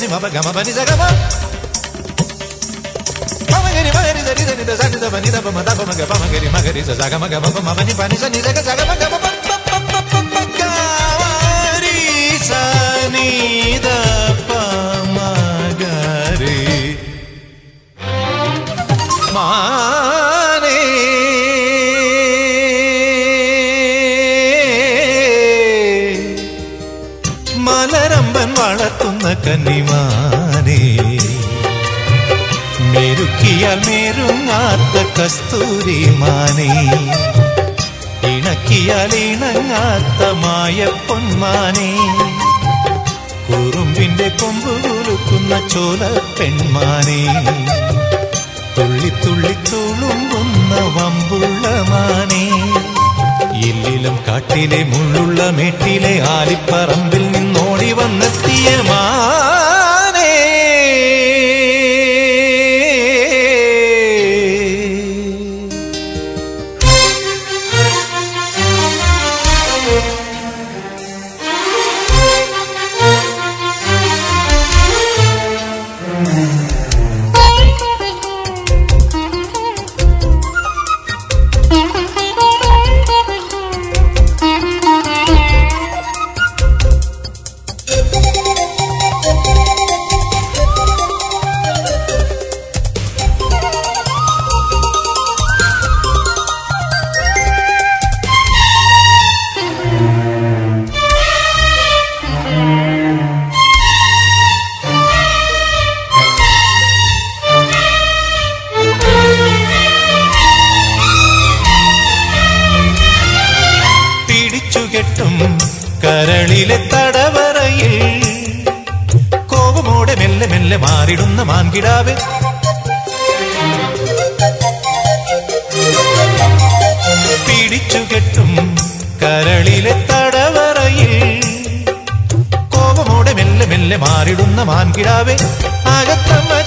ni ma pa ga ma pa ni ma ma ma ga ni ma ga ni sa ni sa ga ma ga ma ga കന്നിമാനേ മെരുക്കിയാൽ മേരുങ്ങാത്ത കസ്തൂരിമാനേ. ഇണക്കിയാൽ ഇണങ്ങാത്ത കുറുമ്പിന്റെ കൊമ്പ് കുലുക്കുന്ന ചോല പെൺമാനേ. തുള്ളി തുള്ളി തുളുമ്പുന്ന വമ്പുള്ള മാനേ എല്ലിലും കാട്ടിലെ മേട്ടിലെ ആലിപ്പറമ്പിൽ നിന്നോടി വന്നെത്തിയ കരളിലെ തടവറയിൽ കോപമോടെ മെല്ലെ മെല്ലെ മാറിടുന്ന മാൻകിടാവ്. പിടിച്ചുകെട്ടും കരളിലെ തടവറയിൽ കോപമോടെ മെല്ലെ മെല്ലെ മാറിടുന്ന മാൻകിടാവ്. അകത്തമ്മ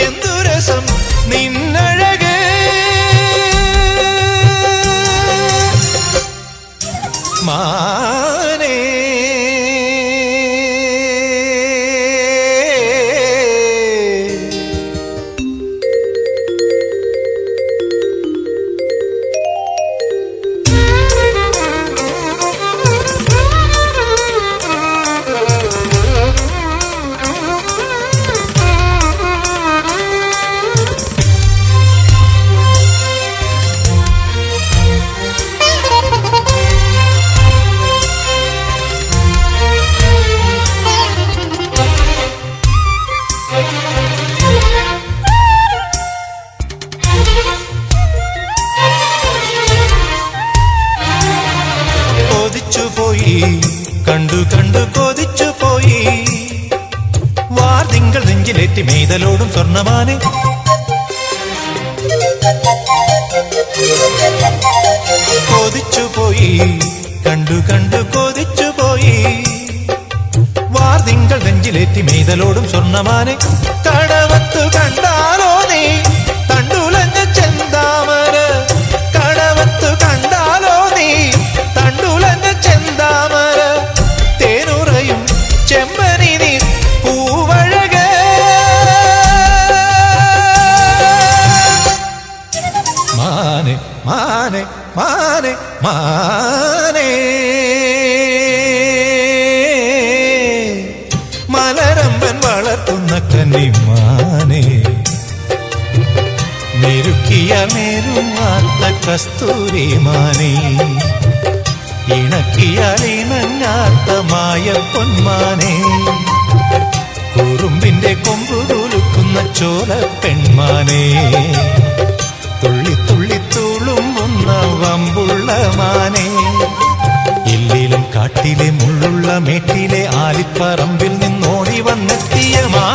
എന്തു രസം നിന്നഴകേ കൊതിച്ചുപോയി കണ്ടു കണ്ടു കൊതിച്ചു പോയി. വാർതിങ്കൾ നെഞ്ചിലേറ്റി മെയ്തലോടും സ്വർണമാനെ കൊതിച്ചു പോയി കണ്ടു കണ്ടു കൊതിച്ചു പോയി. വാർതിങ്കൾ നെഞ്ചിലേറ്റി മെയ്തലോടും സ്വർണമാനെ. മാനെ മാനെ മാനേ. മലരമ്പൻ വളർത്തുന്ന കന്നി കന്നിമാനെ മെരുക്കിയ മെരുമാത്ത കസ്തൂരിമാനെ ഇണക്കിയാൽ ഇണങ്ങാത്ത മായ പൊന്മാനെ കുറുമ്പിന്റെ കൊമ്പു കുലുക്കുന്ന ചോല പെൺമാനെ തുള്ളി മാനെ എല്ലിലും കാട്ടിലെ മുള്ളുള്ള മേട്ടിലെ ആലിപ്പറമ്പിൽ നിന്നോടി വന്നെത്തിയ മാ.